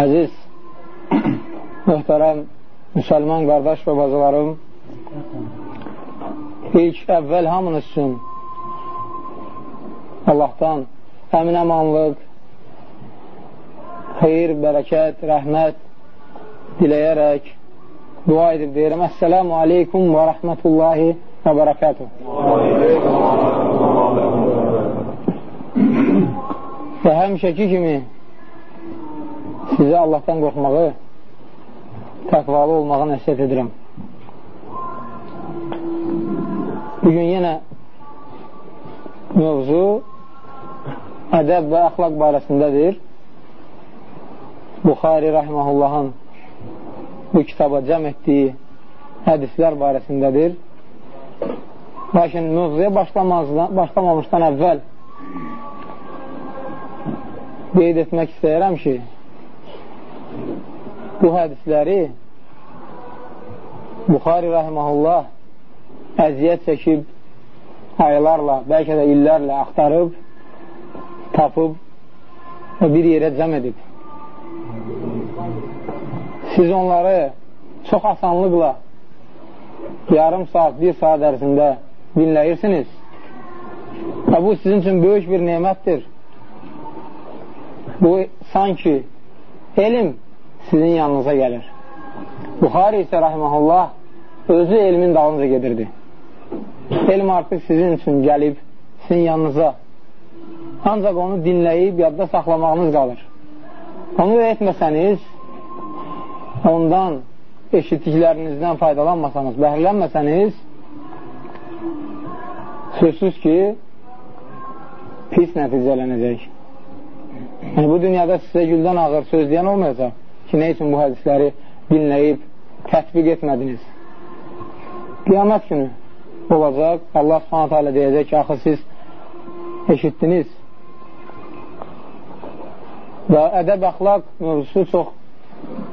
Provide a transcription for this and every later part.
Əziz, mühtərəm müsəlman qardaş və bazalarım, ilk əvvəl hamınız üçün Allahdan əmin-əmanlıq, xeyir, bərəkət, rəhmət diləyərək dua edib deyirəm. Əssəlamu aleykum və rəhmətullahi və bərəkətuhu. Və həmişəki kimi sizə Allahdan qorxmağı, təqvalı olmağı nəsiyyət edirəm. Bugün yenə mövzu ədəb və əxlaq barəsindədir. Buxari rəhməhullahın bu kitaba cəm etdiyi hədislər barəsindədir. Lakin mövzuya başlamamışdan əvvəl qeyd etmək istəyirəm ki, bu hədisləri Buxari rəhməhullah əziyyət çəkib aylarla, bəlkə də illərlə axtarıb, tapıb və bir yerə cəm edib. Siz onları çox asanlıqla yarım saat, bir saat ərzində dinləyirsiniz və bu sizin üçün böyük bir nemətdir. Bu, sanki elm sizin yanınıza gəlir. Buxari isə rəhməhullah özü elmin dalınca gedirdi. Elm artıq sizin üçün gəlib, sizin yanınıza. Ancaq onu dinləyib, yadda saxlamağınız qalır. Onu etməsəniz, ondan eşitdiklərinizdən faydalanmasanız, bəhrələnməsəniz, sözsüz ki, pis nəticələnəcək. Yəni, bu dünyada sizə güldən ağır söz deyən olmayacaq ki, nə üçün bu hədisləri dinləyib, tətbiq etmədiniz? Qiyamət günü olacaq, Allah subhanətə alə deyəcək ki, axı siz eşitdiniz və ədəb əxlaq mövzusu çox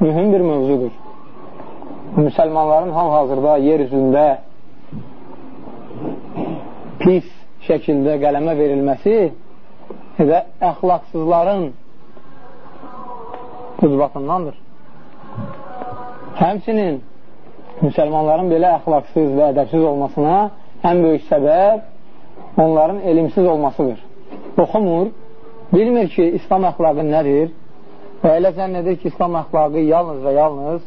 mühüm bir mövzudur. Müsəlmanların hal-hazırda yer üzündə pis şəkildə qələmə verilməsi və əxlaqsızların ucbatındandır. Həmçinin müsəlmanların belə əxlaqsız və ədəbsiz olmasına ən böyük səbəb onların elimsiz olmasıdır. Oxumur, bilmir ki, İslam əxlaqı nədir və elə zənn edir ki, İslam əxlaqı yalnız və yalnız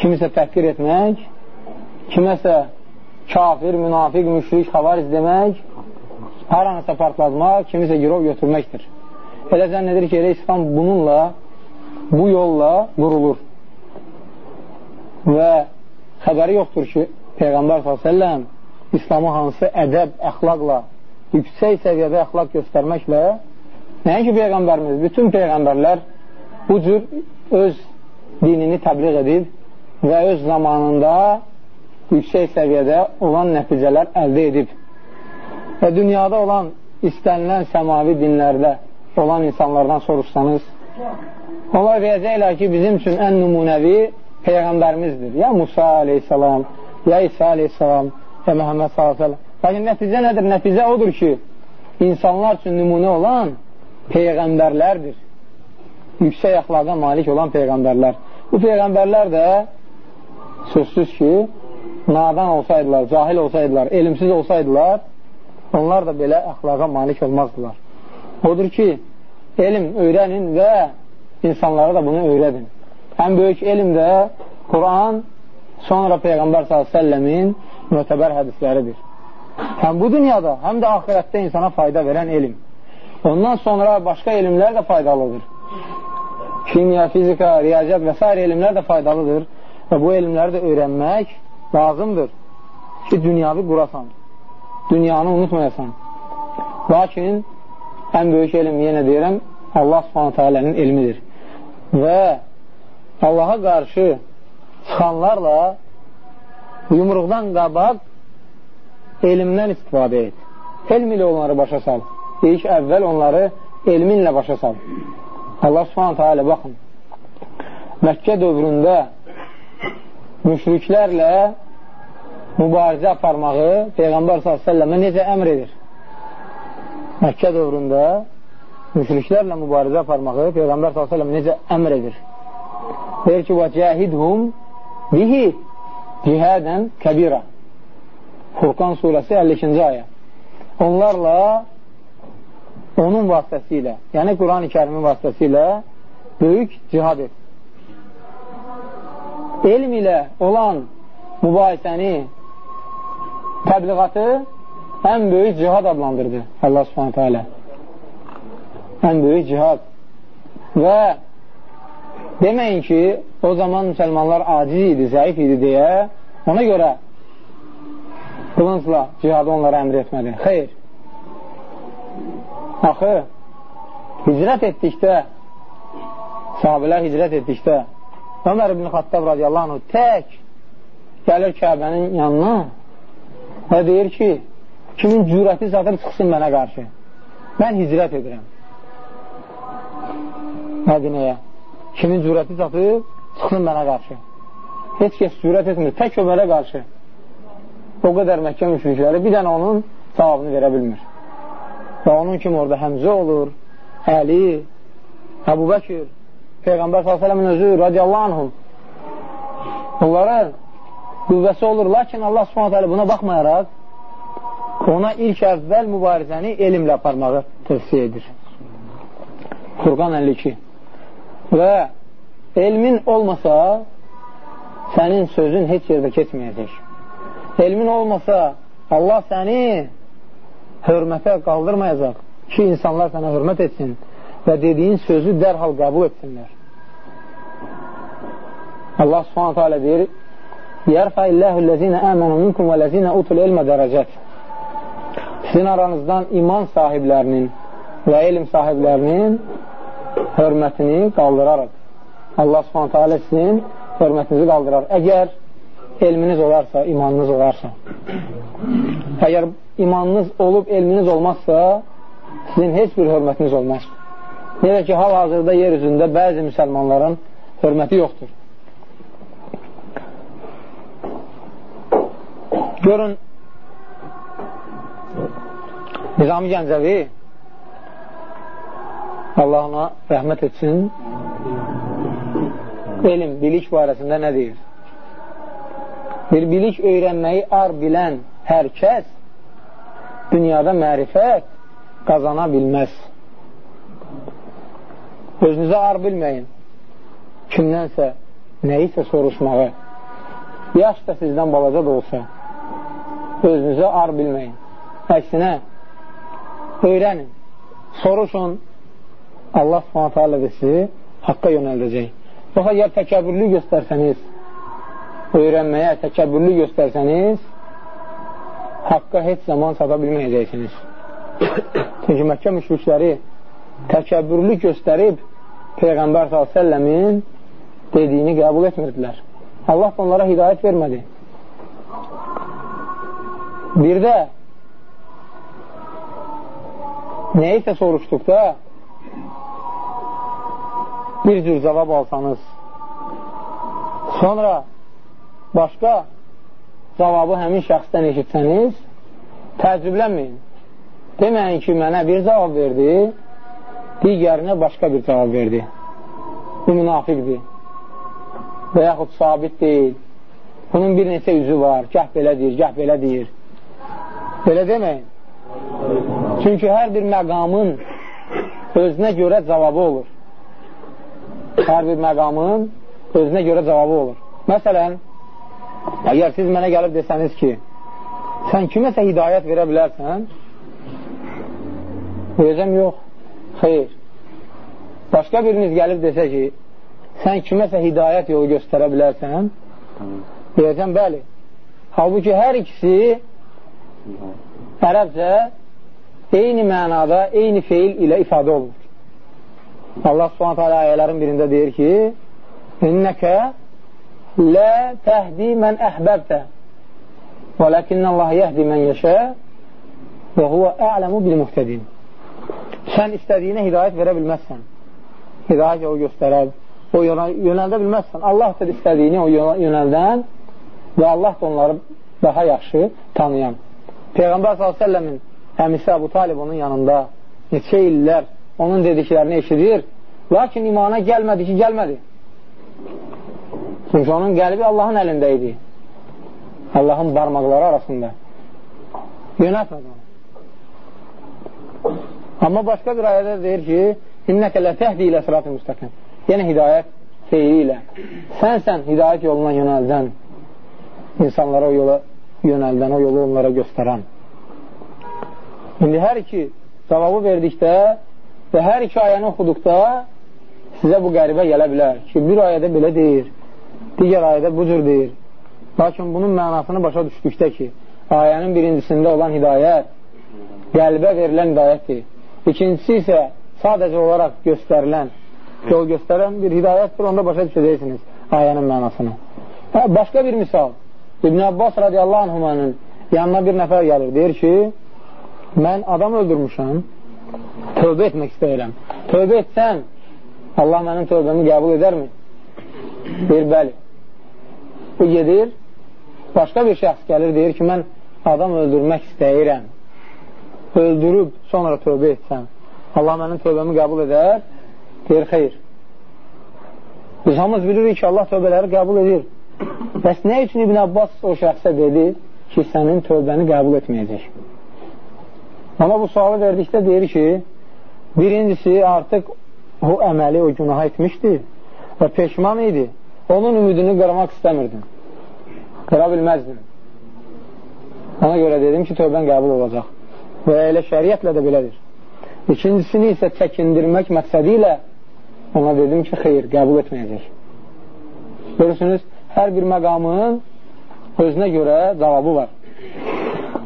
kimisə təhqir etmək, kiməsə kafir, münafiq, müşrik, xavariz demək, hər hanısa partlatmaq, kimisə girov götürməkdir. Elə zənn edir ki, elə İslam bununla bu yolla qurulur. Və xəbəri yoxdur ki, Peyğəmbər s.ə.v İslamı hansı ədəb, əxlaqla, yüksək səviyyədə əxlaq göstərməklə, nəinki Peyğəmbərimiz, bütün Peyğəmbərlər bu cür öz dinini təbliğ edib və öz zamanında yüksək səviyyədə olan nəticələr əldə edib. Və dünyada olan istənilən səmavi dinlərdə olan insanlardan soruşsanız, Onlar deyəcəklər ki, bizim üçün ən nümunəvi Peyğəmbərimizdir. Ya Musa aleyhissalam, ya İsa aleyhissalam, ya Məhəmməd s.ə.v. Lakin nəticə nədir? Nəticə odur ki, insanlar üçün nümunə olan Peyğəmbərlərdir. Yüksək əxlaqa malik olan Peyğəmbərlər. Bu Peyğəmbərlər də sözsüz ki, nadan olsaydılar, cahil olsaydılar, elmsiz olsaydılar, onlar da belə əxlaqa malik olmazdılar. Odur ki, elm öyrənin və insanlara da bunu öyrədin. Ən böyük elm də Quran, sonra Peyğəmbər s.ə.v-in mötəbər hədisləridir. Həm bu dünyada, həm də ahirətdə insana fayda verən elm. Ondan sonra başqa elmlər də faydalıdır. Kimya, fizika, riyaziyyat və s. elmlər də faydalıdır və bu elmləri də öyrənmək lazımdır ki, dünyavi qurasan, dünyanı unutmayasan. Lakin ən böyük elm, yenə deyirəm, Allah subhanətə alənin elmidir və Allaha qarşı çıxanlarla yumruqdan qabaq elmdən istifadə et. Elm ilə onları başa sal. İlk əvvəl onları elminlə başa sal. Allah subhanətə alə baxın. Məkkə dövründə müşriklərlə mübarizə aparmağı Peyğəmbər s.ə.və necə əmr edir? Məkkə dövründə müşriklərlə mübarizə aparmağı Peyğəmbər s.ə.v necə əmr edir. Deyir ki, وَجَاهِدْهُمْ bihi cihadən kəbira. Furqan surəsi 52-ci ayə. Onlarla onun vasitəsilə, yəni Quran-ı kərimin vasitəsilə böyük cihad et. Elm ilə olan mübahisəni, təbliğatı ən böyük cihad adlandırdı Allah subhanətə alə. Ən böyük cihad. Və deməyin ki, o zaman müsəlmanlar aciz idi, zəif idi deyə ona görə qılıncla cihadı onlara əmr etmədi. Xeyr. Axı, hicrət etdikdə, sahabələr hicrət etdikdə, Ömər ibn Xattab radiyallahu anh tək gəlir Kəbənin yanına və deyir ki, kimin cürəti satır çıxsın mənə qarşı. Mən hicrət edirəm. Mədinəyə. Kimin cürəti satır, çıxsın mənə qarşı. Heç kəs cürət etmir, tək Ömərə qarşı. O qədər Məkkə müşrikləri bir dənə onun cavabını verə bilmir. Və onun kimi orada Həmzə olur, Əli, Əbu Bəkir, Peyğəmbər s.ə.v-in özü, radiyallahu anhum. Onların qüvvəsi olur, lakin Allah s.ə.v buna baxmayaraq ona ilk əvvəl mübarizəni elmlə aparmağı tövsiyə edir. Furqan 52 Və elmin olmasa sənin sözün heç yerdə keçməyəcək. Elmin olmasa Allah səni hörmətə qaldırmayacaq ki, insanlar sənə hörmət etsin və dediyin sözü dərhal qəbul etsinlər. Allah subhanətə alə deyir, Yərfə illəhu ləzinə əmənu minkum və ləzinə utul elmə dərəcət. Sizin aranızdan iman sahiblərinin və elm sahiblərinin hörmətini qaldıraraq. Allah subhanətə alə sizin hörmətinizi qaldırar. Əgər elminiz olarsa, imanınız olarsa. Əgər imanınız olub, elminiz olmazsa, sizin heç bir hörmətiniz olmaz. Necə ki, hal-hazırda yer üzündə bəzi müsəlmanların hörməti yoxdur. Görün, Nizami Gəncəvi Allah ona rəhmət etsin elm, bilik barəsində nə deyir? Bir bilik öyrənməyi ar bilən hər kəs dünyada mərifət qazana bilməz. Özünüzə ar bilməyin. Kimdənsə, nəyisə soruşmağı, yaş da sizdən balaca da olsa, özünüzə ar bilməyin. Əksinə, öyrənin, soruşun, Allah subhanətə alə də sizi haqqa yönəldəcək. Yox, əgər təkəbürlü göstərsəniz, öyrənməyə təkəbürlü göstərsəniz, haqqa heç zaman çata bilməyəcəksiniz. Çünki Məkkə müşrikləri təkəbbürlü göstərib Peyğəmbər s.ə.v-in dediyini qəbul etmirdilər. Allah onlara hidayət vermədi. Bir də nəyisə soruşduqda bir cür cavab alsanız sonra başqa cavabı həmin şəxsdən eşitsəniz, təəccüblənməyin. Deməyin ki, mənə bir cavab verdi, digərinə başqa bir cavab verdi. Bu münafiqdir və yaxud sabit deyil. Bunun bir neçə üzü var, gəh belə deyir, gəh belə deyir. Belə deməyin. Çünki hər bir məqamın özünə görə cavabı olur. Hər bir məqamın özünə görə cavabı olur. Məsələn, Əgər siz mənə gəlib desəniz ki, sən kiməsə hidayət verə bilərsən, deyəcəm, yox, xeyr. Başqa biriniz gəlib desə ki, sən kiməsə hidayət yolu göstərə bilərsən, deyəcəm, bəli. Halbuki hər ikisi ərəbcə eyni mənada, eyni feil ilə ifadə olunur. Allah subhanət hələ ayələrin birində deyir ki, İnnəkə Lə təhdi mən əhbəbdə və ləkinnə Allah yəhdi mən yəşə və huvə ə'ləmu bil-muhtədin Sən istədiyinə hidayət verə bilməzsən. Hidayət yolu göstərər, o yönəldə bilməzsən. Allahdır istədiyini o yönəldən və Allah da onları daha yaxşı tanıyan. Peyğəmbər s.ə.v-in əmisi Əbu Talib onun yanında neçə illər onun dediklərini eşidir, lakin imana gəlmədi ki, gəlmədi. Çünki onun qəlbi Allahın əlində idi. Allahın barmaqları arasında. Yönətmədi onu. Amma başqa bir ayədə deyir ki, İnnəkə lə təhdi ilə sıratı müstəqim. Yəni, hidayət feyli ilə. Sənsən hidayət yoluna yönəldən, insanlara o yola yönəldən, o yolu onlara göstərən. İndi hər iki cavabı verdikdə və hər iki ayəni oxuduqda sizə bu qəribə gələ bilər ki, bir ayədə belə deyir, digər ayədə bu cür deyir. Lakin bunun mənasını başa düşdükdə ki, ayənin birincisində olan hidayət qəlbə verilən hidayətdir. İkincisi isə sadəcə olaraq göstərilən, yol göstərən bir hidayətdir, onda başa düşəcəksiniz ayənin mənasını. Hə, başqa bir misal, İbn Abbas radiyallahu anhumanın yanına bir nəfər gəlir, deyir ki, mən adam öldürmüşəm, tövbə etmək istəyirəm. Tövbə etsəm, Allah mənim tövbəmi qəbul edərmi? Deyir, bəli. Bu gedir, başqa bir şəxs gəlir, deyir ki, mən adam öldürmək istəyirəm. Öldürüb, sonra tövbə etsəm. Allah mənim tövbəmi qəbul edər, deyir, xeyr. Biz hamımız bilirik ki, Allah tövbələri qəbul edir. Bəs nə üçün İbn Abbas o şəxsə dedi ki, sənin tövbəni qəbul etməyəcək? Ona bu sualı verdikdə deyir ki, birincisi artıq o əməli, o günaha etmişdi və peşman idi. Onun ümidini qırmaq istəmirdim. Qıra bilməzdim. Ona görə dedim ki, tövbən qəbul olacaq. Və elə şəriətlə də belədir. İkincisini isə çəkindirmək məqsədi ilə ona dedim ki, xeyr, qəbul etməyəcək. Görürsünüz, hər bir məqamın özünə görə cavabı var.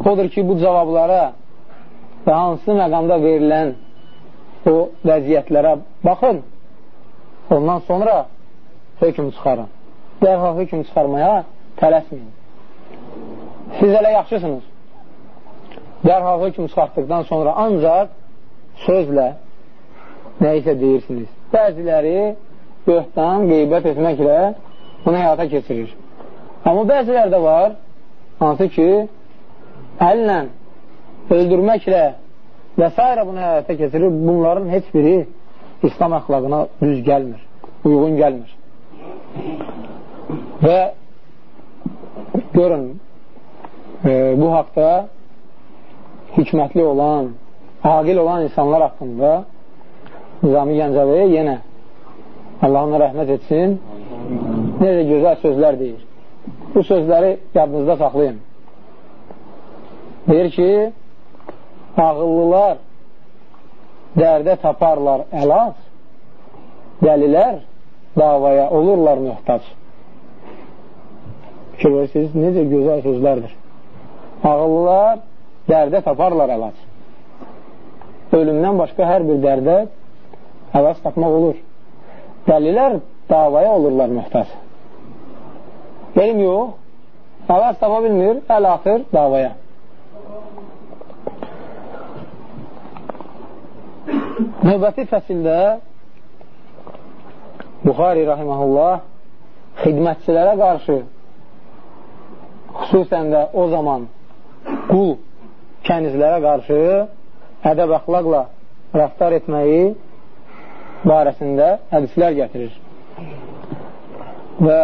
Odur ki, bu cavablara və hansı məqamda verilən o vəziyyətlərə baxın, ondan sonra hökm çıxarın. Dərhal hökm çıxarmaya tələsməyin. Siz elə yaxşısınız. Dərhal hökm çıxartdıqdan sonra ancaq sözlə nə isə deyirsiniz. Bəziləri böhtan, qeybət etməklə bunu həyata keçirir. Amma bəzilər də var, hansı ki, əllə, öldürməklə və s. bunu həyata keçirir. Bunların heç biri İslam əxlaqına düz gəlmir, uyğun gəlmir. Və görün, e, bu haqda hikmətli olan aqil olan insanlar haqqında Nizami Gəncəviyə yenə Allah ona rəhmət etsin necə gözəl sözlər deyir. Bu sözləri yadınızda saxlayın. Deyir ki, ağıllılar dərdə taparlar əlac, dəlilər davaya olurlar. Fikir verirsiniz, necə gözəl sözlərdir. Ağıllılar dərdə taparlar əlac ölümdən başqa hər bir dərdə əvəz tapmaq olur. Dəlilər davaya olurlar mühtaç. Elm yox, əvəz tapa bilmir, əl atır davaya. Növbəti fəsildə Buxari rahiməhullah xidmətçilərə qarşı xüsusən də o zaman qul kənizlərə qarşı ədəb əxlaqla rəftar etməyi barəsində hədislər gətirir. Və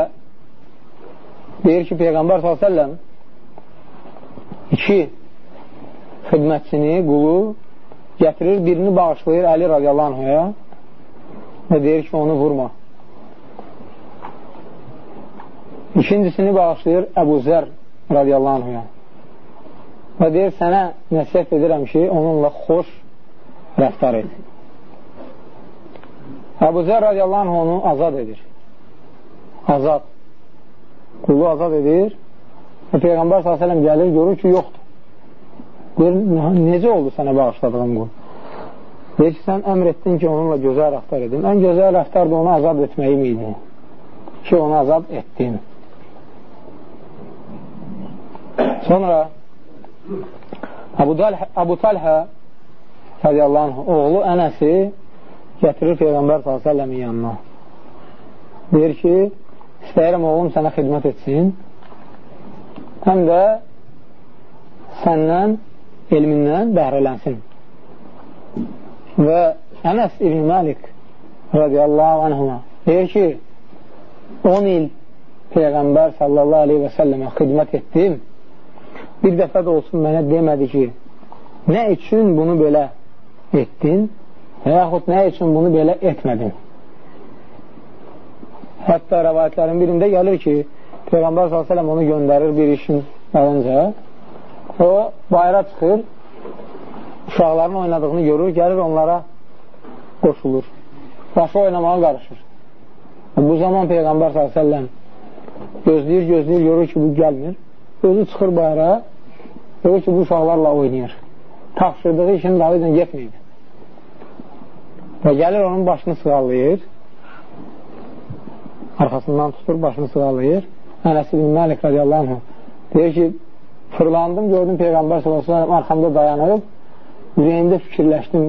deyir ki, Peyğəmbər s.ə.v iki xidmətçini, qulu gətirir, birini bağışlayır Əli radiyallahu anhaya və deyir ki, onu vurma. İkincisini bağışlayır Əbu Zər radiyallahu anhaya və deyir, sənə nəsiyyət edirəm ki, onunla xoş rəftar et. Əbu Zər radiyallahu anh onu azad edir. Azad. Qulu azad edir və Peyğəmbər s.ə.v gəlir, görür ki, yoxdur. Deyir, necə oldu sənə bağışladığım qul? Deyir ki, sən əmr etdin ki, onunla gözəl rəftar edim. Ən gözəl rəftar da onu azad etməyim idi ki, onu azad etdim. Sonra Əbu, Əbu Talhə radiyallahu anh, oğlu Ənəsi gətirir Peyğəmbər s.ə.v-in yanına. Deyir ki, istəyirəm oğlum sənə xidmət etsin, həm də səndən, elmindən bəhrələnsin. Və Ənəs İbn Məlik radiyallahu anhına deyir ki, 10 il Peyğəmbər sallallahu aleyhi və səlləmə xidmət etdim. Bir dəfə də olsun mənə demədi ki, nə üçün bunu belə etdin və yaxud nə üçün bunu belə etmədin. Hətta rəvayətlərin birində gəlir ki, Peyğəmbər s.ə.v onu göndərir bir işin dalınca. O bayra çıxır, uşaqların oynadığını görür, gəlir onlara qoşulur. Başı oynamağa qarışır. Bu zaman Peyğəmbər s.ə.v gözləyir, gözləyir, görür ki, bu gəlmir. Özü çıxır bayrağa, görür ki, bu uşaqlarla oynayır. Tapşırdığı işin dalı ilə getməyib. Və gəlir onun başını sığallayır, arxasından tutur, başını sığallayır. Ənəs ibn Məlik radiyallahu anh deyir ki, fırlandım, gördüm Peyğəmbər s.ə.v arxamda dayanıb, ürəyimdə fikirləşdim,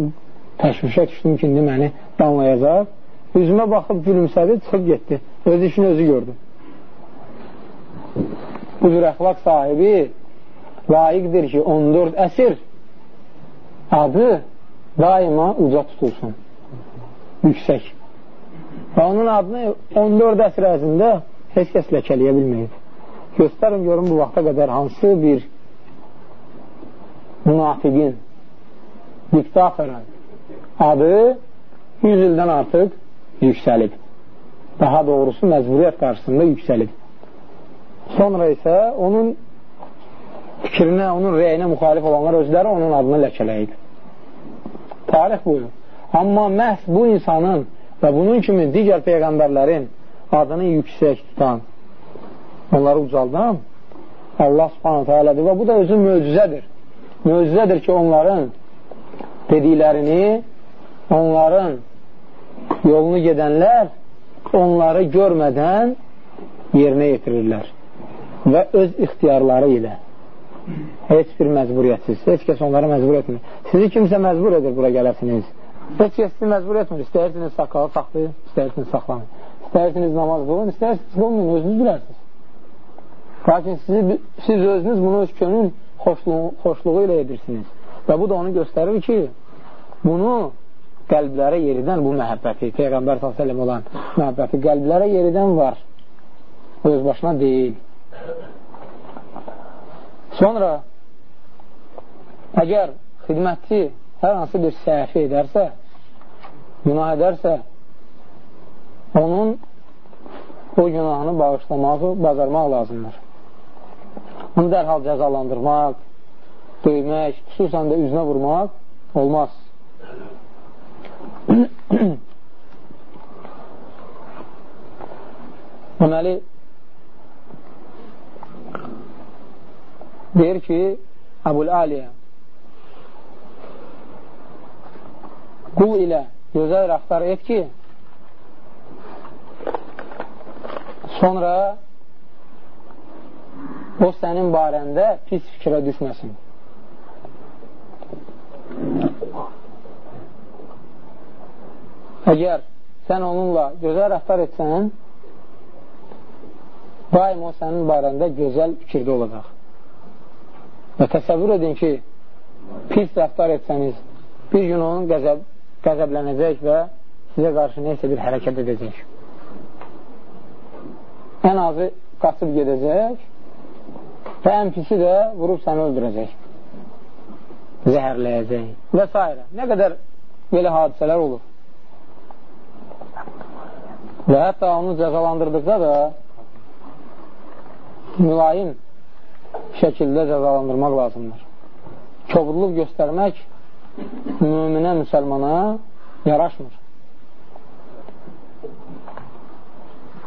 təşvişə düşdüm ki, indi məni danlayacaq. Üzümə baxıb gülümsədi, çıxıb getdi. Öz işini özü gördü. Bu cür əxlaq sahibi layiqdir ki, 14 əsr adı daima uca tutulsun, yüksək. Və onun adını 14 əsr ərzində heç kəs ləkələyə bilməyib. Göstərin, görün bu vaxta qədər hansı bir münafiqin, diktatorun adı 100 ildən artıq yüksəlib. Daha doğrusu məcburiyyət qarşısında yüksəlib. Sonra isə onun fikrinə, onun rəyinə müxalif olanlar özləri onun adını ləkələyib. Tarix buyur. Amma məhz bu insanın və bunun kimi digər peyğəmbərlərin adını yüksək tutan, onları ucaldan Allah subhanətə alədir və bu da özü möcüzədir. Möcüzədir ki, onların dediklərini, onların yolunu gedənlər onları görmədən yerinə yetirirlər və öz ixtiyarları ilə heç bir məcburiyyətsiz, heç kəs onları məcbur etmir. Sizi kimsə məcbur edir bura gələsiniz. Heç kəs sizi məcbur etmir. İstəyirsiniz sakalı saxlayın, istəyirsiniz saxlamayın. İstəyirsiniz namaz qılın, istəyirsiniz qılmayın, özünüz bilərsiniz. Lakin sizi, siz özünüz bunu öz könül xoşluğu, xoşluğu ilə edirsiniz. Və bu da onu göstərir ki, bunu qəlblərə yeridən bu məhəbbəti, Peyğəmbər s.ə.v olan məhəbbəti qəlblərə yeridən var. Öz başına deyil. Sonra əgər xidmətçi hər hansı bir səhəfi edərsə, günah edərsə, onun o günahını bağışlamağı bacarmaq lazımdır. Onu dərhal cəzalandırmaq, döymək, xüsusən də üzünə vurmaq olmaz. Deməli, deyir ki, Əbul Aliyə qul ilə gözəl rəftar et ki, sonra o sənin barəndə pis fikrə düşməsin. Əgər sən onunla gözəl rəftar etsən, daim o sənin barəndə gözəl fikirdə olacaq. Və təsəvvür edin ki, pis rəftar etsəniz, bir gün onun qəzəb, qəzəblənəcək və sizə qarşı neysə bir hərəkət edəcək. Ən azı qaçıb gedəcək və ən pisi də vurub səni öldürəcək, zəhərləyəcək və s. Nə qədər belə hadisələr olur. Və hətta onu cəzalandırdıqda da mülayim şəkildə cəzalandırmaq lazımdır. Kobudluq göstərmək müminə, müsəlmana yaraşmır.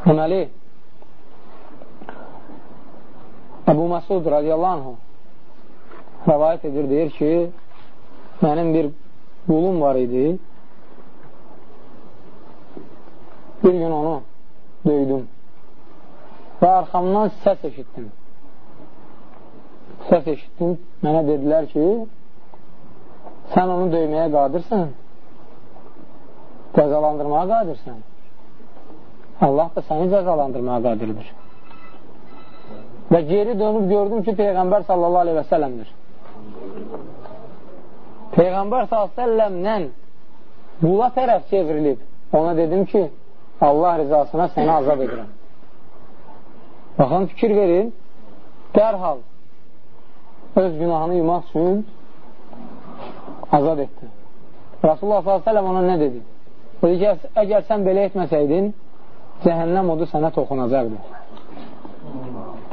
Deməli, Əbu Məsud radiyallahu anh rəvayət edir, deyir ki, mənim bir qulum var idi, bir gün onu döydüm və arxamdan səs eşitdim səs eşitdim, mənə dedilər ki, sən onu döyməyə qadirsən, cəzalandırmağa qadirsən. Allah da səni cəzalandırmağa qadirdir. Və geri dönüb gördüm ki, Peyğəmbər sallallahu aleyhi və səlləmdir. Peyğəmbər səlləmlə qula tərəf çevrilib. Ona dedim ki, Allah rizasına səni azad edirəm. Baxın, fikir verin, dərhal öz günahını yumaq üçün azad etdi. Rasulullah s.ə.v ona nə dedi? Dedi ki, əgər sən belə etməsəydin, cəhənnəm odu sənə toxunacaqdı.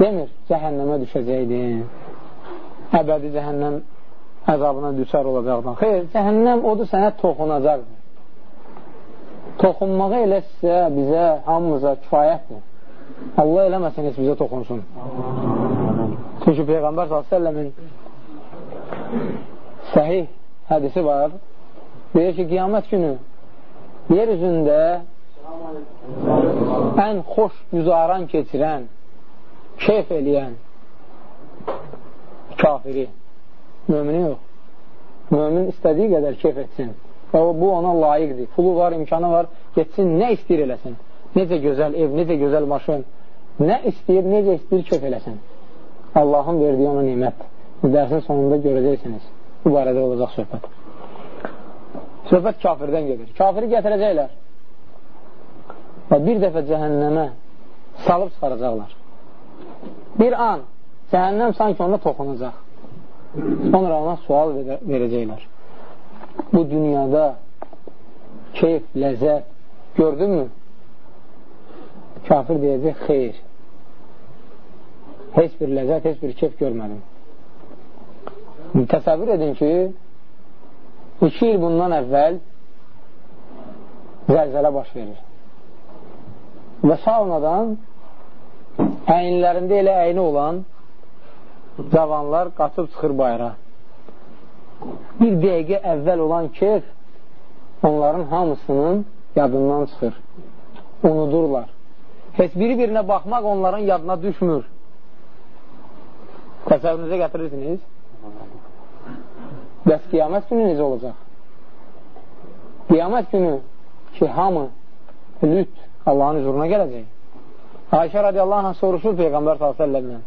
Demir, cəhənnəmə düşəcəkdin, əbədi cəhənnəm əzabına düşər olacaqdan. Xeyr, cəhənnəm odu sənə toxunacaqdır. Toxunmağı elə sizə, bizə, hamımıza kifayətdir. Allah eləməsin, heç bizə toxunsun. Çünki Peyğəmbər s.ə.v-in səhih hədisi var. Deyir ki, qiyamət günü yer üzündə ən xoş güzaran keçirən, keyf eləyən kafiri, mümini yox. Mömin istədiyi qədər keyf etsin. Və bu ona layiqdir. Pulu var, imkanı var, getsin, nə istəyir eləsin. Necə gözəl ev, necə gözəl maşın, nə istəyir, necə istəyir keyf eləsin. Allahın verdiyi ona nimət. Bu dərsin sonunda görəcəksiniz. Bu barədə olacaq söhbət. Söhbət kafirdən gedir. Kafiri gətirəcəklər və bir dəfə cəhənnəmə salıb çıxaracaqlar. Bir an cəhənnəm sanki ona toxunacaq. Sonra ona sual verəcəklər. Bu dünyada keyf, ləzzət gördünmü? Kafir deyəcək, xeyr. Heç bir ləzzət, heç bir keyf görmədim. Təsəvvür edin ki, iki il bundan əvvəl zəlzələ baş verir. Və saunadan əyinlərində elə əyni olan cavanlar qaçıb çıxır bayra. Bir dəqiqə əvvəl olan keyf onların hamısının yadından çıxır. Unudurlar. Heç biri-birinə baxmaq onların yadına düşmür. Təsəvvürünüzə gətirirsiniz. Bəs qiyamət günü necə olacaq? Qiyamət günü ki, hamı lüt Allahın huzuruna gələcək. Ayşə radiyallahu anh soruşur Peyğəmbər s.ə.v-lə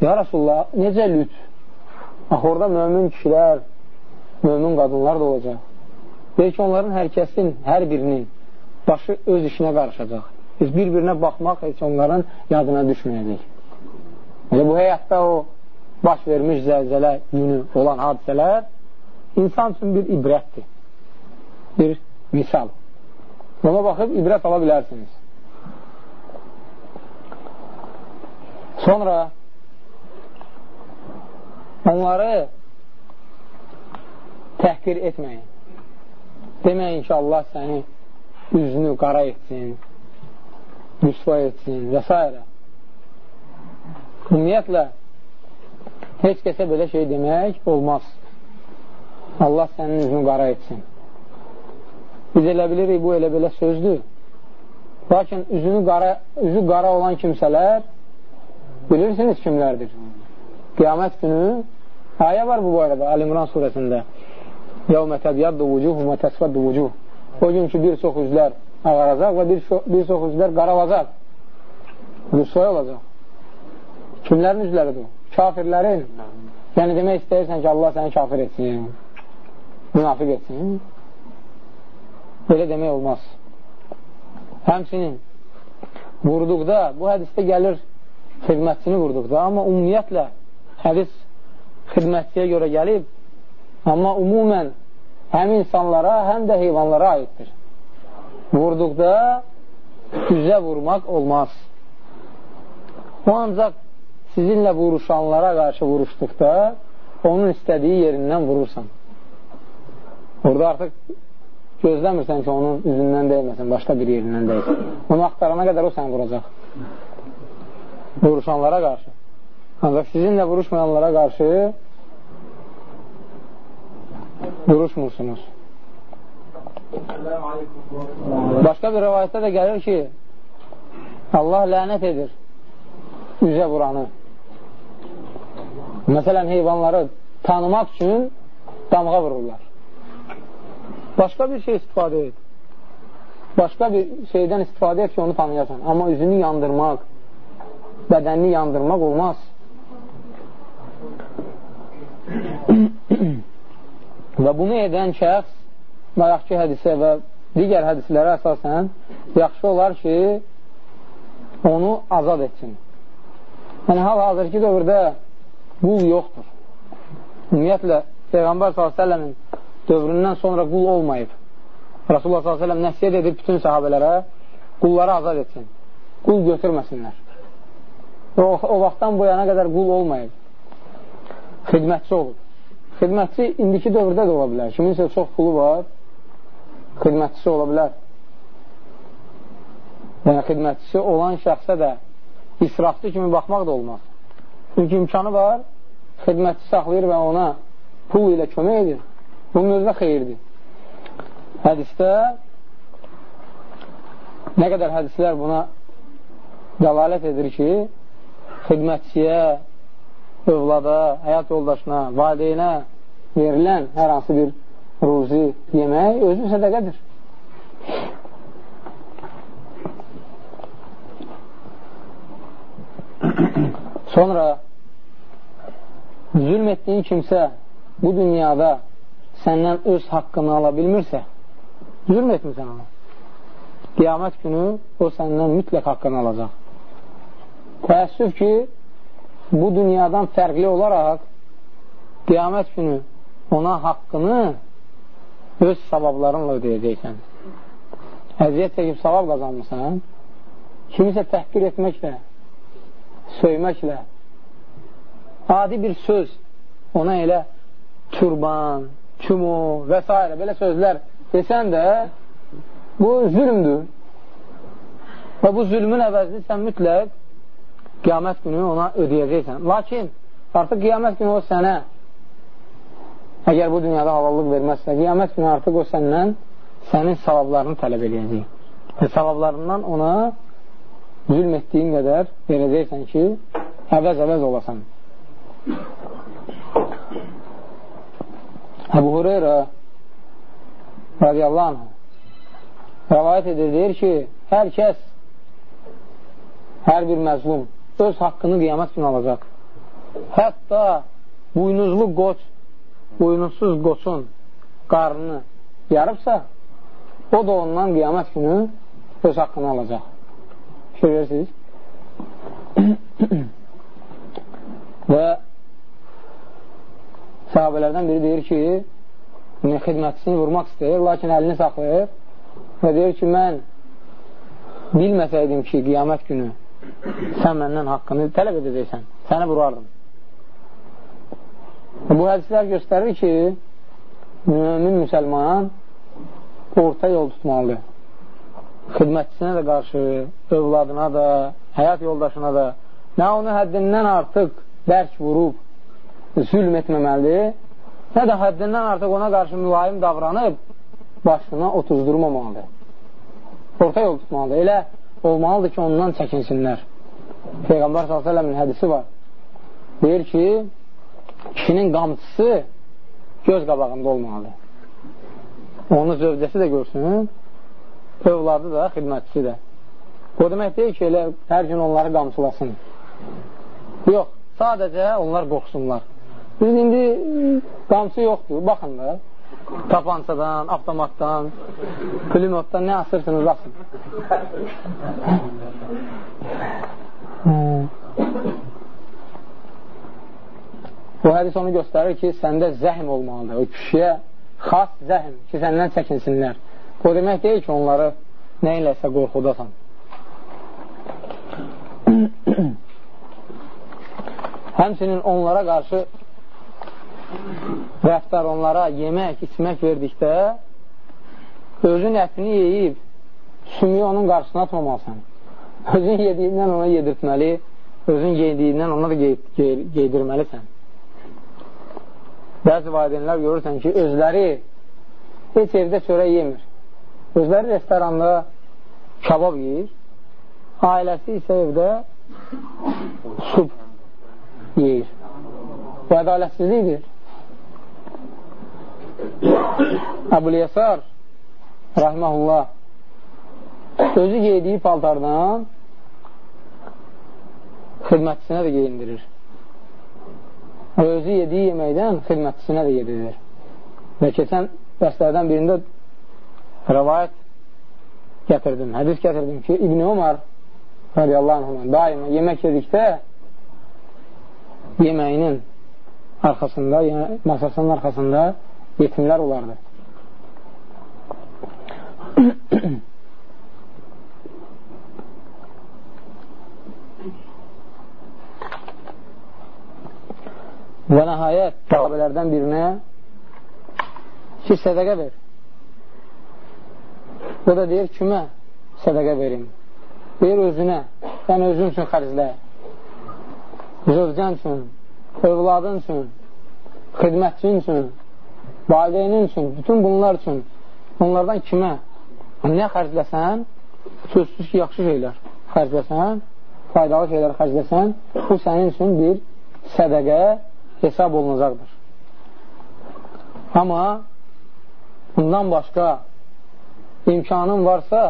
Ya Rasulullah, necə lüt? Ax, orada mömin kişilər, mömin qadınlar da olacaq. Deyir ki, onların hər kəsin, hər birinin başı öz işinə qarışacaq. Biz bir-birinə baxmaq heç onların yadına düşməyəcək. Elə bu həyatda o baş vermiş zəlzələ günü olan hadisələr insan üçün bir ibrətdir. Bir misal. Ona baxıb ibrət ala bilərsiniz. Sonra onları təhqir etməyin. Deməyin ki, Allah səni üzünü qara etsin, rüsva etsin və s. Ümumiyyətlə, heç kəsə belə şey demək olmaz. Allah sənin üzünü qara etsin. Biz elə bilirik, bu elə belə sözdür. Lakin üzünü qara, üzü qara olan kimsələr bilirsiniz kimlərdir? Qiyamət günü ayə var bu barədə Əl-İmran surəsində. Yevmə təbiyyaddu vucuhum və təsvəddu vucuh. O gün ki, bir çox üzlər ağaracaq və bir, bir çox üzlər qaralacaq. Rüsvay olacaq. Kimlərin üzləridir? Kafirlərin. Yəni demək istəyirsən ki, Allah səni kafir etsin, münafiq etsin. Belə demək olmaz. Həmçinin vurduqda, bu hədisdə gəlir xidmətçini vurduqda, amma ümumiyyətlə hədis xidmətçiyə görə gəlib, amma umumən həm insanlara, həm də heyvanlara aiddir. Vurduqda üzə vurmaq olmaz. O ancaq sizinlə vuruşanlara qarşı vuruşduqda onun istədiyi yerindən vurursan. Orada artıq gözləmirsən ki, onun üzündən deyməsin, başqa bir yerindən deyilsin. Onu axtarana qədər o səni vuracaq. Vuruşanlara qarşı. Ancaq sizinlə vuruşmayanlara qarşı vuruşmursunuz. Başqa bir rəvayətdə də gəlir ki, Allah lənət edir üzə vuranı. Məsələn, heyvanları tanımaq üçün damğa vururlar. Başqa bir şey istifadə et. Başqa bir şeydən istifadə et ki, onu tanıyasan. Amma üzünü yandırmaq, bədənini yandırmaq olmaz. Və bunu edən şəxs bayaqki hədisə və digər hədislərə əsasən yaxşı olar ki, onu azad etsin. Yəni, hal-hazırki dövrdə qul yoxdur. Ümumiyyətlə, Peyğəmbər s.ə.v-in dövründən sonra qul olmayıb. Rasulullah s.ə.v nəsiyyət edib bütün sahabələrə qulları azad etsin. Qul götürməsinlər. O, o vaxtdan bu yana qədər qul olmayıb. Xidmətçi olub. Xidmətçi indiki dövrdə də ola bilər. Kiminsə çox pulu var, xidmətçisi ola bilər. Yəni, xidmətçisi olan şəxsə də israfçı kimi baxmaq da olmaz. Çünki imkanı var, xidmətçi saxlayır və ona pul ilə kömək edir. Bunun özünə xeyirdir. Hədisdə nə qədər hədislər buna dəlalət edir ki, xidmətçiyə, övlada, həyat yoldaşına, valideynə verilən hər hansı bir ruzi yemək özü sədəqədir. Sonra zülm etdiyin kimsə bu dünyada səndən öz haqqını ala bilmirsə, zülm etmirsən ona. Qiyamət günü o səndən mütləq haqqını alacaq. Təəssüf ki, bu dünyadan fərqli olaraq qiyamət günü ona haqqını öz savablarınla ödəyəcəksən. Əziyyət çəkib savab qazanmışsan, kimisə təhqir etməklə, söyməklə, adi bir söz ona elə turban, çumu və s. belə sözlər desən də bu zülmdür. Və bu zülmün əvəzini sən mütləq qiyamət günü ona ödəyəcəksən. Lakin artıq qiyamət günü o sənə Əgər bu dünyada halallıq verməzsə, qiyamət günü artıq o səndən sənin savablarını tələb edəcək. Və savablarından ona zülm etdiyin qədər verəcəksən ki, əvəz-əvəz olasan. Əbu Hureyra radiyallahu anh rəvayət edir, deyir ki, hər kəs, hər bir məzlum öz haqqını qiyamət günü alacaq. Hətta buynuzlu qoç buynuzsuz qoçun qarnını yarıbsa, o da ondan qiyamət günü öz haqqını alacaq. Verirsiniz? və sahabələrdən biri deyir ki, xidmətçisini vurmaq istəyir, lakin əlini saxlayır və deyir ki, mən bilməsəydim ki, qiyamət günü sən məndən haqqını tələb edəcəksən, səni vurardım. Bu hədislər göstərir ki, mümin müsəlman orta yol tutmalıdır. Xidmətçisinə də qarşı, övladına da, həyat yoldaşına da nə onu həddindən artıq bərk vurub zülm etməməlidir, nə də həddindən artıq ona qarşı mülayim davranıb başına otuzdurmamalıdır. Orta yol tutmalıdır. Elə olmalıdır ki, ondan çəkinsinlər. Peyğəmbər s.ə.v-in hədisi var. Deyir ki, kişinin qamçısı göz qabağında olmalıdır. Onu zövcəsi də görsün, övladı da, xidmətçisi də. O demək deyil ki, elə hər gün onları qamçılasın. Yox, sadəcə onlar qorxsunlar. Biz indi qamçı yoxdur, baxın da. Tapansadan, avtomatdan, klimatdan nə asırsınız, asın. Bu hədis onu göstərir ki, səndə zəhm olmalıdır. O kişiyə xas zəhm ki, səndən çəkinsinlər. Bu demək deyil ki, onları nə iləsə qorxudasan. Həmsinin onlara qarşı rəftar onlara yemək, içmək verdikdə özün ətini yeyib sümüyü onun qarşısına atmamalısan. Özün yediyindən ona yedirtməli, özün yediyindən ona da geydirməlisən. Bəzi valideynlər görürsən ki, özləri heç evdə çörək yemir. Özləri restoranda kabab yeyir. Ailəsi isə evdə sub yeyir. Bu ədalətsizlikdir. Əbul Yasar rahiməhullah özü yediyi paltardan xidmətçisinə də geyindirir və özü yediyi yeməkdən xidmətçisinə də yedirir. Və keçən dərslərdən birində rəvayət gətirdim, hədis gətirdim ki, İbn Umar radiyallahu anh daima yemək yedikdə yeməyinin arxasında, yəni masasının arxasında yetimlər olardı. Və nəhayət sahabələrdən birinə ki, sədəqə ver. O da deyir, kimə sədəqə verim? Deyir, özünə, sən özün üçün xərclə. Zövcən üçün, övladın üçün, xidmətçin üçün, valideynin üçün, bütün bunlar üçün onlardan kimə? Nə xərcləsən, sözsüz ki, yaxşı şeylər xərcləsən, faydalı şeylər xərcləsən, bu sənin üçün bir sədəqə hesab olunacaqdır. Amma bundan başqa imkanın varsa,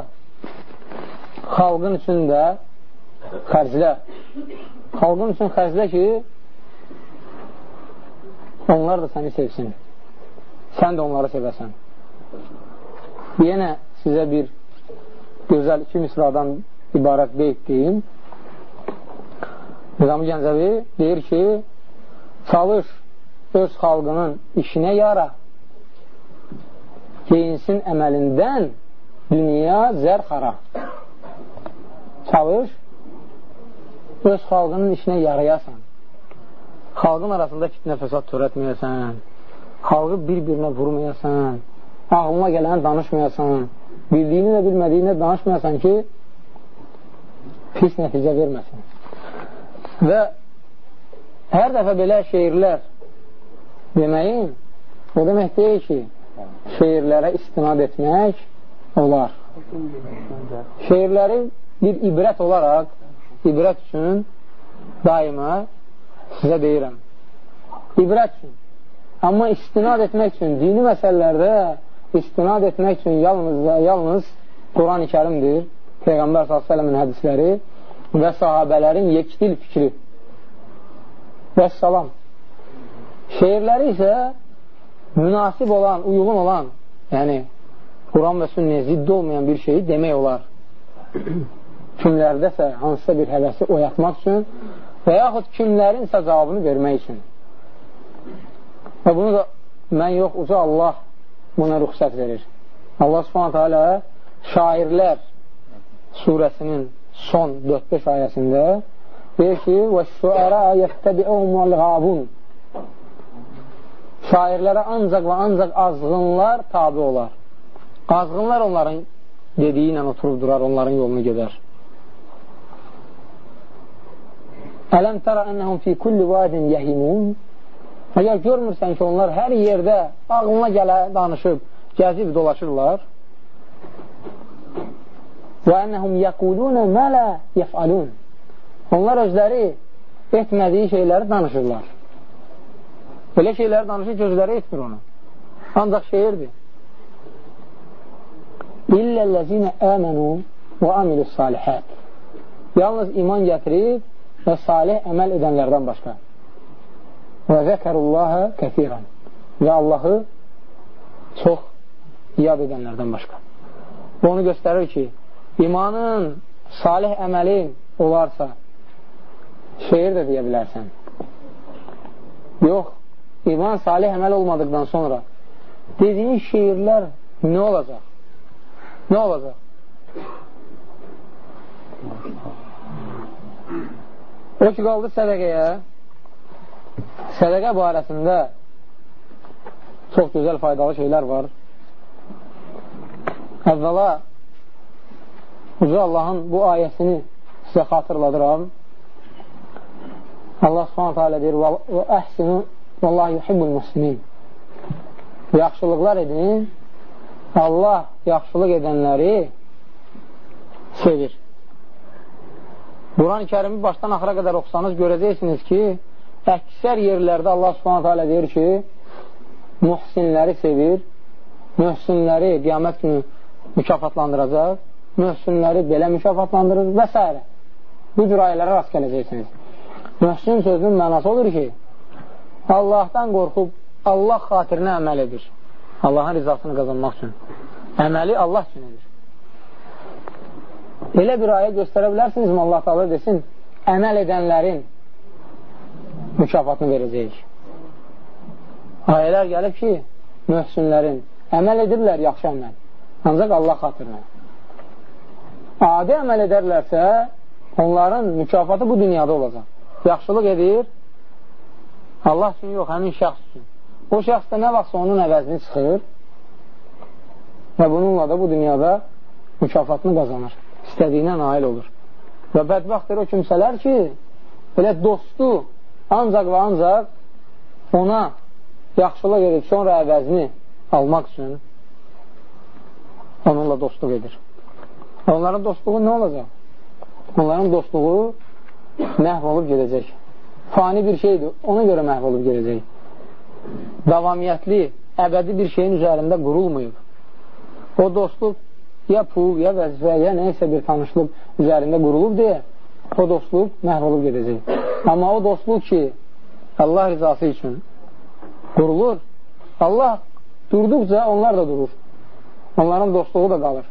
xalqın üçün də xərclə. Xalqın üçün xərclə ki, onlar da səni sevsin. Sən də onları sevəsən. Yenə sizə bir gözəl iki misradan ibarət beyt deyim. Nizam-ı Gəncəvi deyir ki, çalış öz xalqının işinə yara, geyinsin əməlindən dünya zərxara. Çalış, öz xalqının işinə yarayasan. Xalqın arasında fitnə fəsad törətməyəsən, xalqı bir-birinə vurmayasan, ağlına gələni danışmayasan, bildiyini və bilmədiyini danışmayasan ki, pis nəticə verməsin. Və Hər dəfə belə şeirlər deməyin, o demək deyil ki, şeirlərə istinad etmək olar. Şeirləri bir ibrət olaraq, ibrət üçün daima sizə deyirəm. İbrət üçün. Amma istinad etmək üçün, dini məsələlərdə istinad etmək üçün yalnız, yalnız Quran-ı kərimdir, Peyğəmbər s.ə.v-in hədisləri və sahabələrin yekdil fikri və salam. Şeirləri isə münasib olan, uyğun olan, yəni Quran və sünnəyə zidd olmayan bir şeyi demək olar. Kimlərdəsə hansısa bir həvəsi oyatmaq üçün və yaxud kimlərinsə cavabını vermək üçün. Və bunu da mən yox, uca Allah buna rüxsət verir. Allah subhanətə alə şairlər surəsinin son 4-5 ayəsində deyir ki, şüərə yəttəbi'əhumul qavun şairlərə ancaq və ancaq azğınlar tabi olar. Azğınlar onların dediyi ilə oturub durar, onların yolunu gedər. Ələm tərə ənəhum fi kulli vadin yəhimun Əgər görmürsən ki, onlar hər yerdə ağlına gələ danışıb, gəzib dolaşırlar və ənəhum yəqulunə mələ yəfalun Onlar özləri etmədiyi şeyləri danışırlar. Belə şeyləri danışır ki, özləri etmir onu. Ancaq şeirdir. İlləl-ləzinə əmənu və amilus salihət. Yalnız iman gətirib və salih əməl edənlərdən başqa. Və zəkərullahə kəfirən. Və Allahı çox yad edənlərdən başqa. Bu onu göstərir ki, imanın, salih əməlin olarsa, şeir də deyə bilərsən. Yox, iman salih əməl olmadıqdan sonra dediyin şeirlər nə olacaq? Nə olacaq? O ki, qaldı sədəqəyə. Sədəqə barəsində çox gözəl, faydalı şeylər var. Əvvəla, Uca Allahın bu ayəsini sizə xatırladıram. Allah subhanətə alə deyir və əhsinu Vallah yuhibbul muslimin yaxşılıqlar edin Allah yaxşılıq edənləri sevir Quran-ı kərimi başdan axıra qədər oxusanız görəcəksiniz ki əksər yerlərdə Allah subhanətə alə deyir ki muhsinləri sevir mühsinləri qiyamət günü mükafatlandıracaq mühsinləri belə mükafatlandırır və s. bu cür ayələrə rast gələcəksiniz Məhsin sözünün mənası olur ki, Allahdan qorxub Allah xatirinə əməl edir. Allahın rizasını qazanmaq üçün. Əməli Allah üçün edir. Elə bir ayə göstərə bilərsinizmi Allah taala desin, əməl edənlərin mükafatını verəcəyik. Ayələr gəlib ki, mühsünlərin əməl edirlər yaxşı əməl, ancaq Allah xatırına. Adi əməl edərlərsə, onların mükafatı bu dünyada olacaq. Yaxşılıq edir, Allah üçün yox, həmin şəxs üçün. O şəxs də nə vaxtsa onun əvəzini çıxır və bununla da bu dünyada mükafatını qazanır. İstədiyinə nail olur. Və bədbəxtdir o kimsələr ki, belə dostu ancaq və ancaq ona yaxşılıq edib sonra əvəzini almaq üçün onunla dostluq edir. Onların dostluğu nə olacaq? Onların dostluğu məhv olub gedəcək. Fani bir şeydir, ona görə məhv olub gedəcək. Davamiyyətli, əbədi bir şeyin üzərində qurulmayıb. O dostluq ya pul, ya vəzifə, ya neysə bir tanışlıq üzərində qurulub deyə o dostluq məhv olub gedəcək. Amma o dostluq ki, Allah rizası üçün qurulur, Allah durduqca onlar da durur. Onların dostluğu da qalır.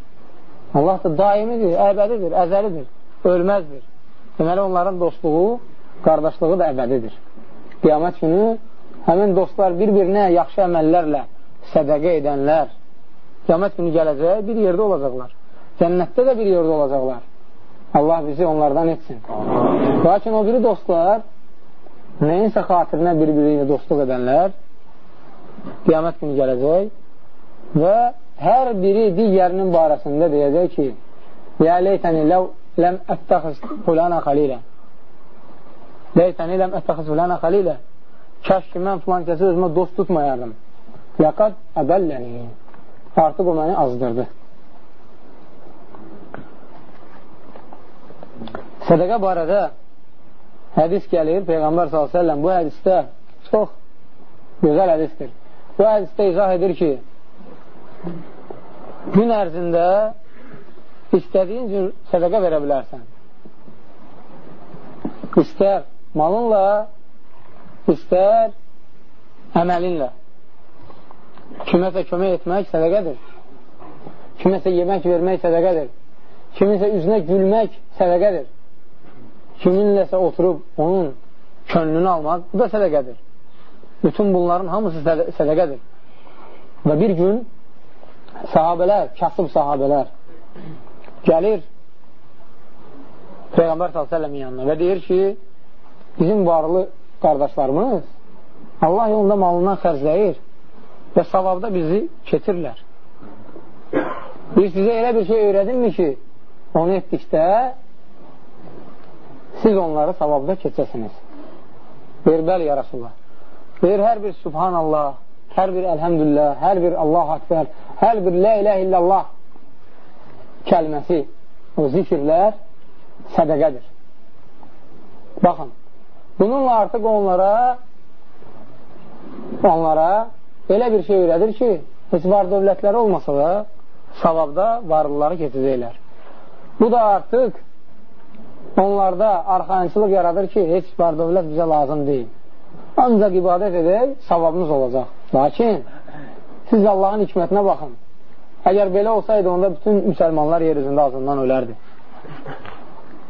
Allah da daimidir, əbədidir, əzəlidir, ölməzdir. Deməli, onların dostluğu, qardaşlığı da əbədidir. Qiyamət günü həmin dostlar bir-birinə yaxşı əməllərlə sədəqə edənlər qiyamət günü gələcək, bir yerdə olacaqlar. Cənnətdə də bir yerdə olacaqlar. Allah bizi onlardan etsin. Lakin o biri dostlar neyinsə xatirinə bir-biri ilə dostluq edənlər qiyamət günü gələcək və hər biri digərinin barəsində deyəcək ki, Ya leytəni ləv ləm əttəxiz fulana xalilə Leytəni ləm əttəxiz fulana xalilə Kəş ki, mən filan kəsi özümə dost tutmayardım. Ləqad əbəlləni Artıq o məni azdırdı. Sədəqə barədə hədis gəlir, Peyğəmbər s.ə.v bu hədisdə çox gözəl hədisdir. Bu hədisdə izah edir ki, gün ərzində istədiyin cür sədəqə verə bilərsən. İstər malınla, istər əməlinlə. Kiməsə kömək etmək sədəqədir. Kiməsə yemək vermək sədəqədir. Kiminsə üzünə gülmək sədəqədir. Kiminləsə oturub onun könlünü almaq, bu da sədəqədir. Bütün bunların hamısı sədəqədir. Və bir gün sahabələr, kasıb sahabələr gəlir Peyğəmbər s.ə.v-in yanına və deyir ki, bizim varlı qardaşlarımız Allah yolunda malından xərcləyir və savabda bizi keçirlər. Biz sizə elə bir şey öyrədinmi ki, onu etdikdə siz onları savabda keçəsiniz. Deyir, bəli, ya Rasulullah. Deyir, hər bir Subhanallah, hər bir Əlhəmdülillah, hər bir Allah Akbar, hər bir Lə ilə illallah kəlməsi, o zikirlər sədəqədir. Baxın, bununla artıq onlara onlara elə bir şey öyrədir ki, heç var dövlətləri olmasa da savabda varlıları keçəcəklər. Bu da artıq onlarda arxayançılıq yaradır ki, heç var dövlət bizə lazım deyil. Ancaq ibadət edək, savabımız olacaq. Lakin siz Allahın hikmətinə baxın. Əgər belə olsaydı, onda bütün müsəlmanlar yer üzündə azından ölərdi.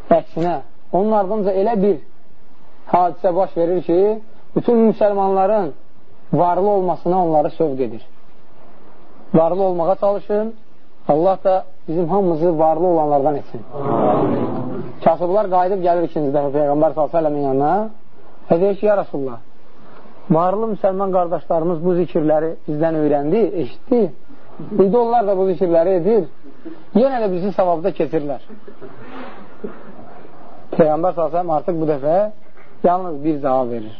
Əksinə, onun ardınca elə bir hadisə baş verir ki, bütün müsəlmanların varlı olmasına onları sövq edir. Varlı olmağa çalışın, Allah da bizim hamımızı varlı olanlardan etsin. Kasıblar qayıdıb gəlir ikinci dəfə Peyğəmbər s.ə.v-in yanına və deyir ki, ya Rasulullah, varlı müsəlman qardaşlarımız bu zikirləri bizdən öyrəndi, eşitdi. İndi onlar da bu zikirləri edir. Yenə də bizi savabda keçirlər. Peyğəmbər s.ə.v artıq bu dəfə yalnız bir cavab verir.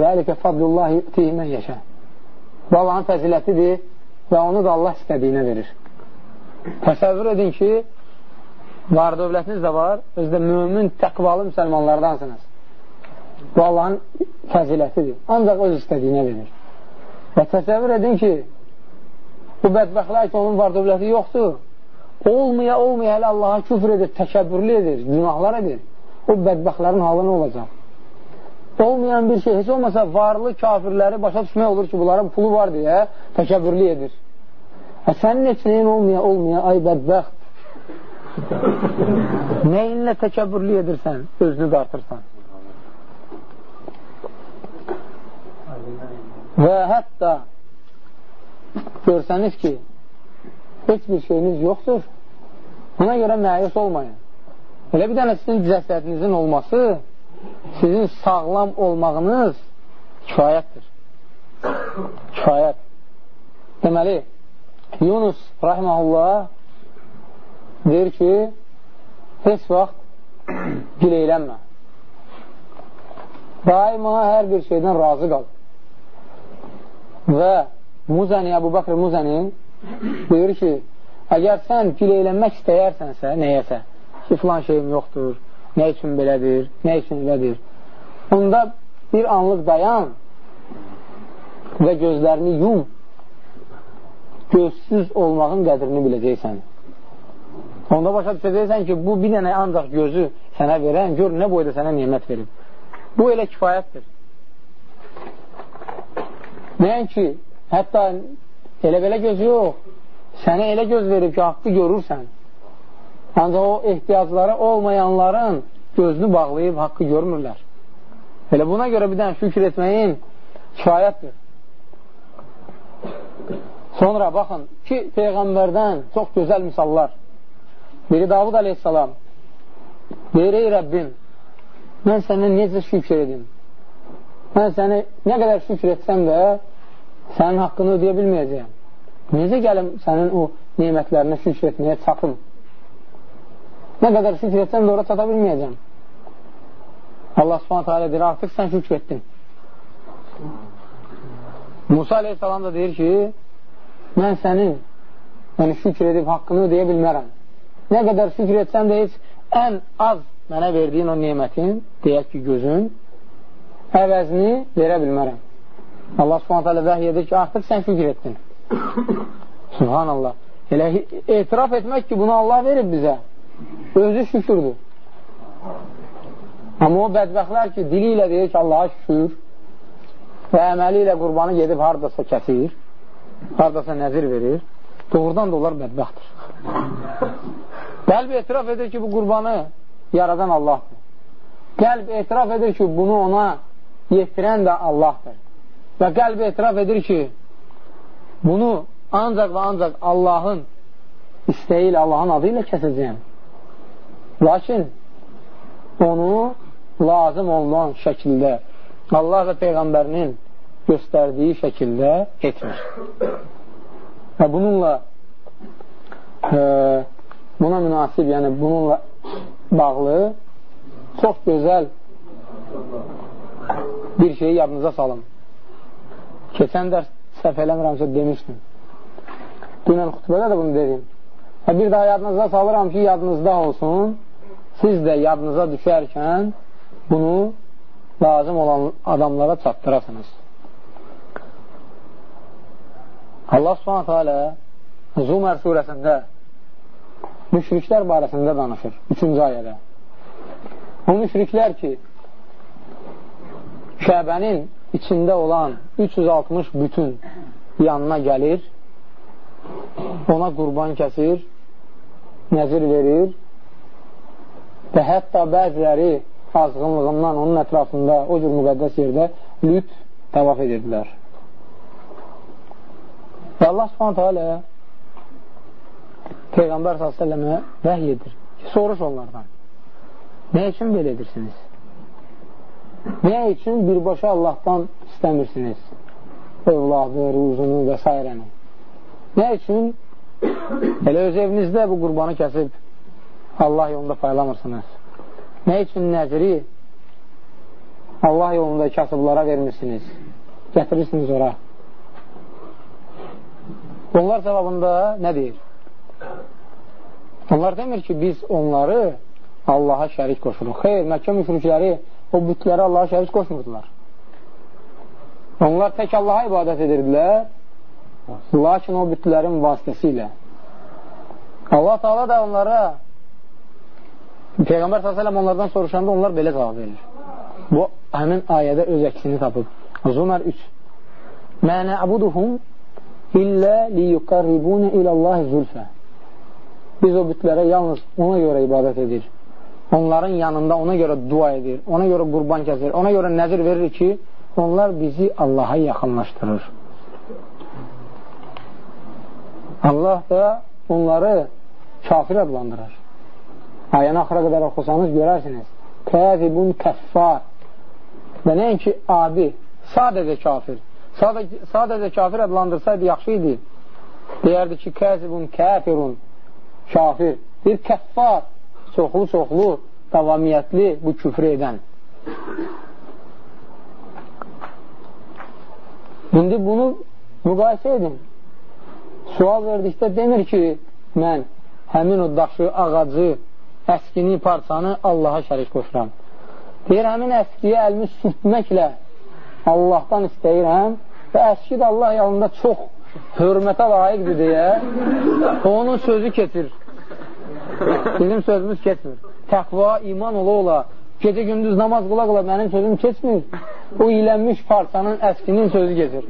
Zəlikə fadlullahi yu'tihi mən yəşə. Bu Allahın fəzilətidir və onu da Allah istədiyinə verir. Təsəvvür edin ki, var dövlətiniz də var, özdə mümin, təqvalı müsəlmanlardansınız. Bu Allahın fəzilətidir. Ancaq öz istədiyinə verir. Və təsəvvür edin ki, bu bədbəxtlər ki, onun var dövləti yoxdur. Olmaya, olmaya hələ Allaha küfr edir, təkəbbürlü edir, günahlar edir. O bədbəxtlərin halı nə olacaq? olmayan bir şey, heç olmasa varlı kafirləri başa düşmək olur ki, bunların pulu var deyə təkəbbürlü edir. Ə, sənin heç nəyin olmaya, olmaya, ay bədbəxt. Nəyinlə təkəbbürlü edirsən, özünü dartırsan. Və hətta görsəniz ki, heç bir şeyiniz yoxdur, ona görə məyus olmayın. Elə bir dənə sizin cəsədinizin olması, sizin sağlam olmağınız kifayətdir. Kifayət. Deməli, Yunus rahiməhullah deyir ki, heç vaxt gileylənmə. Daima hər bir şeydən razı qal. Və Muzəni, Əbu Bakr Muzəni deyir ki, əgər sən gileylənmək istəyərsənsə, nəyəsə, ki, filan şeyim yoxdur, nə üçün belədir, nə üçün elədir, onda bir anlıq dayan və gözlərini yum gözsüz olmağın qədrini biləcəksən. Onda başa düşəcəksən ki, bu bir dənə ancaq gözü sənə verən, gör nə boyda sənə nimət verib. Bu elə kifayətdir. Nəyin ki, hətta elə belə göz yox, sənə elə göz verib ki, haqqı görürsən. Ancaq o ehtiyacları olmayanların gözünü bağlayıb haqqı görmürlər. Elə buna görə bir dənə şükür etməyin kifayətdir. Sonra baxın, ki, Peyğəmbərdən çox gözəl misallar. Biri Davud aleyhissalam deyir, ey Rəbbim, mən sənə necə şükür edim? Mən səni nə qədər şükür etsəm də sənin haqqını ödeyə bilməyəcəyəm. Necə gəlim sənin o nemətlərinə şükür etməyə çatım? Nə qədər şükür etsəm də ora çata bilməyəcəm. Allah subhanətə alə deyir, artıq sən şükür etdin. Musa aleyhissalam da deyir ki, mən sənin yəni şükür edib haqqını ödeyə bilmərəm. Nə qədər şükür etsəm də heç ən az mənə verdiyin o nimətin, deyək ki, gözün, əvəzini verə bilmərəm. Allah subhanət hələ vəhiy edir ki, artıq sən şükür etdin. Subhanallah. Elə etiraf etmək ki, bunu Allah verib bizə. Özü şükürdür. Amma o bədbəxtlər ki, dili ilə deyir ki, Allaha şükür və əməli ilə qurbanı gedib haradasa kəsir, haradasa nəzir verir, doğrudan da onlar bədbəxtdir. Qəlb etiraf edir ki, bu qurbanı yaradan Allahdır. Qəlb etiraf edir ki, bunu ona yetirən də Allahdır. Və qəlb etiraf edir ki, bunu ancaq və ancaq Allahın istəyi ilə, Allahın adı ilə kəsəcəyəm. Lakin onu lazım olunan şəkildə Allah və Peyğəmbərinin göstərdiyi şəkildə etmir. Və bununla e, buna münasib, yəni bununla bağlı çox gözəl bir şeyi yadınıza salın. Keçən dərs səhv eləmirəmsə demişdim. Dünən xütbədə də bunu dedim. Və bir daha yadınıza salıram ki, yadınızda olsun, siz də yadınıza düşərkən bunu lazım olan adamlara çatdırasınız. Allah subhanətə alə Zumər surəsində müşriklər barəsində danışır. Üçüncü ayədə. O müşriklər ki, Kəbənin içində olan 360 bütün yanına gəlir, ona qurban kəsir, nəzir verir və hətta bəziləri azğınlığından onun ətrafında o cür müqəddəs yerdə lüt təvaf edirdilər. Və Allah subhanətə alə Peyğəmbər s.ə.və vəhy edir ki, soruş onlardan. Nə üçün belə edirsiniz? Nə üçün birbaşa Allahdan istəmirsiniz? Övladı, ruzunu və s. Nə üçün elə öz evinizdə bu qurbanı kəsib Allah yolunda paylamırsınız? Nə üçün nəziri Allah yolunda kasıblara vermirsiniz? Gətirirsiniz ora. Onlar cavabında nə deyir? Onlar demir ki, biz onları Allaha şərik qoşuruq. Xeyr, Məkkə müşrikləri o bütləri Allaha şərik qoşmurdular. Onlar tək Allaha ibadət edirdilər, lakin o bütlərin vasitəsilə. Allah Taala da onlara Peyğəmbər s.ə.v onlardan soruşanda onlar belə cavab verir. Bu, həmin ayədə öz əksini tapıb. Zumər 3 Mənə əbuduhum illə liyuqarribunə iləllahi zülfə. Biz o bütlərə yalnız ona görə ibadət edir. Onların yanında ona görə dua edir, ona görə qurban kəsir, ona görə nəzir verir ki, onlar bizi Allaha yaxınlaşdırır. Allah da onları kafir adlandırır. Ayəni axıra qədər oxusanız görərsiniz. Kəzibun kəffar. Və nəinki adi, sadəcə kafir. Sadəcə, sadəcə kafir adlandırsaydı yaxşı idi. Deyərdi ki, kəzibun kəfirun, kafir. Bir kəffar, çoxlu-çoxlu, davamiyyətli bu küfr edən. İndi bunu müqayisə edin. Sual verdikdə demir ki, mən həmin o daşı, ağacı, əskini, parçanı Allaha şərik qoşuram. Deyir, həmin əskiyə əlimi sürtməklə Allahdan istəyirəm və əski də Allah yanında çox hörmətə layiqdir deyə onun sözü keçir. Bizim sözümüz keçmir. Təqva, iman ola ola, gecə gündüz namaz qıla qıla mənim sözüm keçmir. O ilənmiş parçanın əskinin sözü keçir.